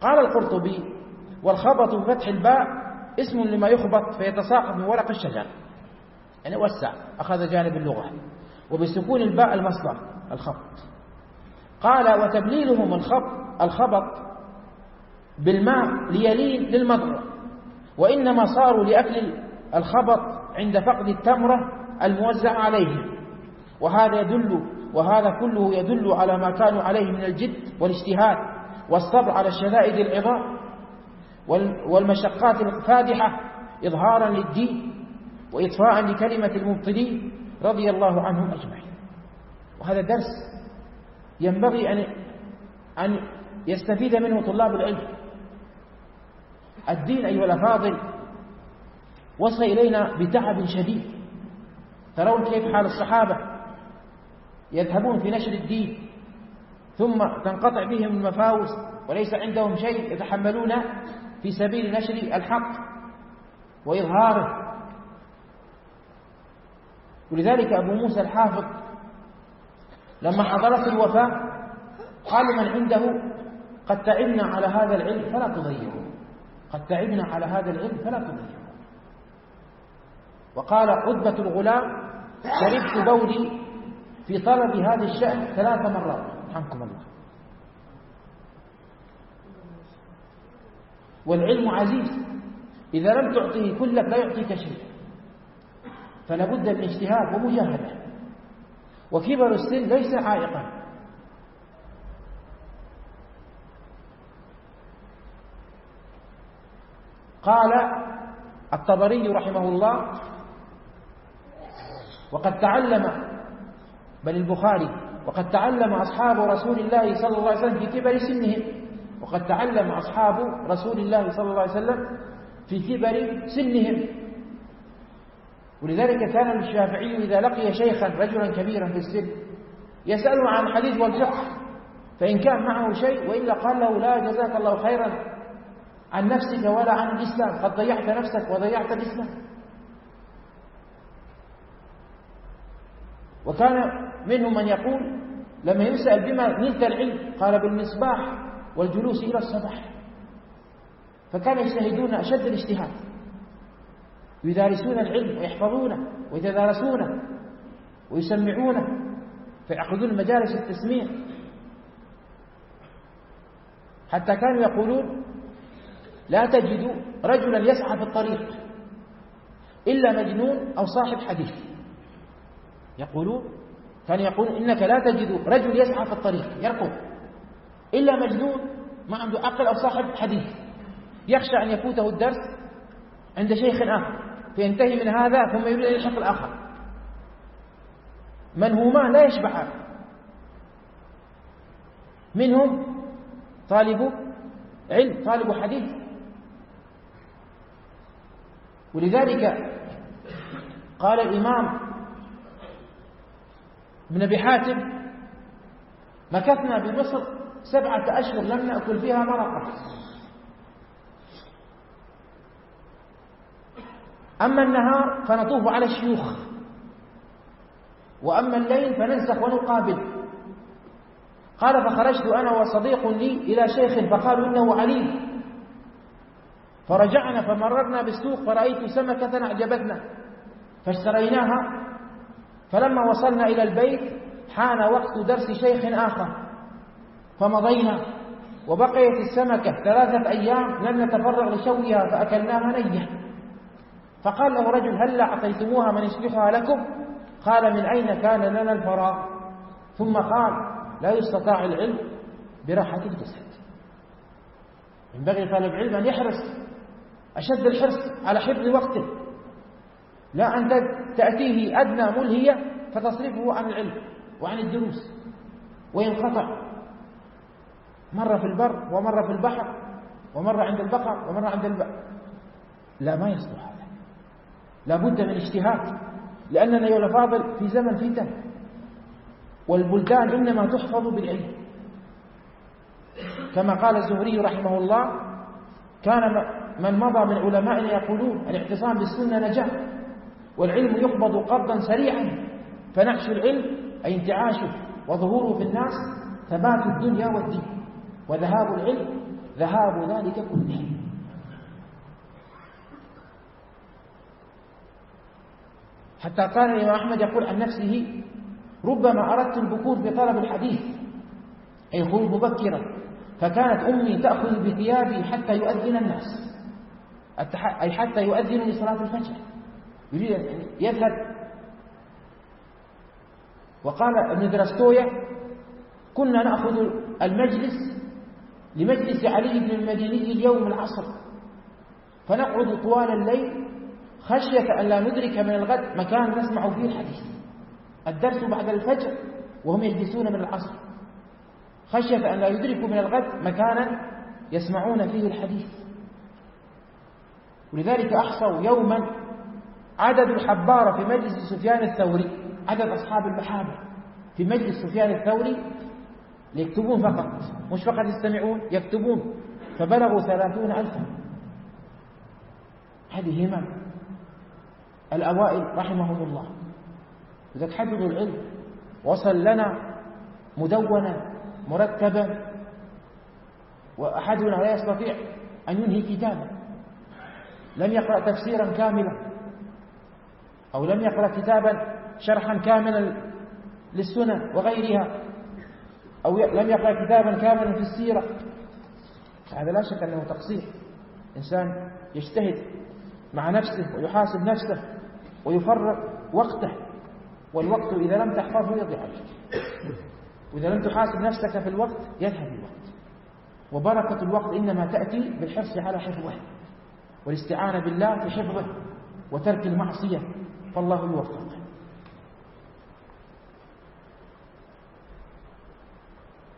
قال القرطبي والخبط بفتح الباء اسم لما يخبط فيتساقط من ورق الشجر. يعني وسع أخذ جانب اللغة. وبسكون الباء المصدر الخبط. قال وتبليلهم الخبط الخبط بالماء ليلين للمضغ وإنما صاروا لأكل الخبط عند فقد التمرة الموزع عليهم. وهذا يدل وهذا كله يدل على ما كانوا عليه من الجد والاجتهاد والصبر على الشدائد العظام والمشقات الفادحة إظهارا للدين وإطفاء لكلمة المبطلين رضي الله عنهم أجمعين. وهذا درس ينبغي أن أن يستفيد منه طلاب العلم. الدين أيها الأفاضل وصل إلينا بتعب شديد. ترون كيف حال الصحابة يذهبون في نشر الدين. ثم تنقطع بهم المفاوز وليس عندهم شيء يتحملون في سبيل نشر الحق وإظهاره. ولذلك أبو موسى الحافظ لما حضرت الوفاة قال من عنده قد تعبنا على هذا العلم فلا تضيعوا قد تعبنا على هذا العلم فلا تضيعوا وقال عتبة الغلام شربت بولي في طلب هذا الشأن ثلاث مرات. رحمكم الله. والعلم عزيز. إذا لم تعطيه كلك لا يعطيك شيء. فلا بد من اجتهاد ومجاهدة. وكبر السن ليس عائقا. قال الطبري رحمه الله وقد تعلم بل البخاري وقد تعلم أصحاب رسول الله صلى الله عليه وسلم في كبر سنهم وقد تعلم أصحاب رسول الله صلى الله عليه وسلم في كبر سنهم. ولذلك كان الشافعي إذا لقي شيخا رجلا كبيرا في السن يسأله عن الحديث والفقه فإن كان معه شيء وإلا قال له لا جزاك الله خيرا عن نفسك ولا عن الإسلام قد ضيعت نفسك وضيعت الإسلام. وكان منهم من يقول لما يسأل بما نلت العلم قال بالمصباح والجلوس إلى الصباح. فكانوا يجتهدون أشد الاجتهاد. يدارسون العلم ويحفظونه ويتدارسونه ويسمعونه فيأخذون مجالس التسميع. حتى كانوا يقولون لا تجد رجلا يسعى في الطريق إلا مجنون أو صاحب حديث. يقولون كان يقول إنك لا تجد رجل يسعى في الطريق يركض. إلا مجنون ما عنده عقل أو صاحب حديث. يخشى أن يفوته الدرس عند شيخ آخر. فينتهي من هذا ثم يريد أن يلحق الآخر. من هما لا يشبعان منهم طالب علم طالب حديث. ولذلك قال الإمام ابن أبي حاتم مكثنا بمصر سبعة أشهر لم نأكل فيها مرقة. أما النهار فنطوف على الشيوخ وأما الليل فننسخ ونقابل. قال فخرجت أنا وصديق لي إلى شيخ فقالوا إنه عليم فرجعنا فمررنا بالسوق فرأيت سمكة أعجبتنا فاشتريناها فلما وصلنا إلى البيت حان وقت درس شيخ آخر فمضينا وبقيت السمكة ثلاثة أيام لم نتفرغ لشويها فأكلناها نية. فقال له رجل هل أعطيتموها من يصلحها لكم؟ قال من أين كان لنا الفراغ؟ ثم قال لا يستطاع العلم براحة الجسد. ينبغي طالب علم أن يحرص أشد الحرص على حفظ وقته. لا أن تأتيه أدنى ملهية فتصرفه عن العلم وعن الدروس وينقطع. مرة في البر ومرة في البحر ومرة عند البقر ومرة عند البحر لا ما يصلح هذا. لا بد من اجتهاد لأننا يا الفاضل في زمن فتن والبلدان إنما تحفظ بالعلم. كما قال الزهري رحمه الله كان من مضى من علمائنا يقولون الاعتصام بالسنة نجاة والعلم يقبض قبضا سريعا. فنحش العلم أي انتعاشه وظهوره في الناس ثبات الدنيا والدين. وذهاب العلم ذهاب ذلك كله. حتى قال الإمام أحمد يقول عن نفسه ربما أردت البكور في طلب الحديث أي الخروج مبكرا فكانت أمي تأخذ بثيابي حتى يؤذن الناس. أي حتى يؤذن لصلاة الفجر. يريد أن يذهب. وقال ابن درستوية كنا نأخذ المجلس لمجلس علي بن المديني اليوم العصر. فنقعد طوال الليل خشية أن لا ندرك من الغد مكان نسمع فيه الحديث. الدرس بعد الفجر وهم يجلسون من العصر. خشية أن لا يدركوا من الغد مكانا يسمعون فيه الحديث. ولذلك أحصوا يوما عدد الحبارة في مجلس سفيان الثوري عدد أصحاب المحابة في مجلس سفيان الثوري ليكتبون فقط مش فقط يستمعون يكتبون فبلغوا ثلاثون ألفا. هذه همم الأوائل رحمهم الله. إذا تحددوا العلم وصل لنا مدونا مرتبا وأحدنا لا يستطيع أن ينهي كتابا لم يقرأ تفسيرا كاملا. أو لم يقرأ كتابا شرحا كاملا للسنن وغيرها أو لم يقرأ كتابا كاملا في السيرة. هذا لا شك أنه تقصير. إنسان يجتهد مع نفسه ويحاسب نفسه ويفرق وقته والوقت إذا لم تحفظه يضيع وإذا لم تحاسب نفسك في الوقت يذهب الوقت. وبركة الوقت إنما تأتي بالحرص على حفظه والاستعانة بالله في حفظه وترك المعصية. فالله يوفق